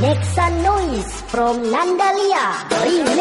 Nexa Noise from Nandalia. Remix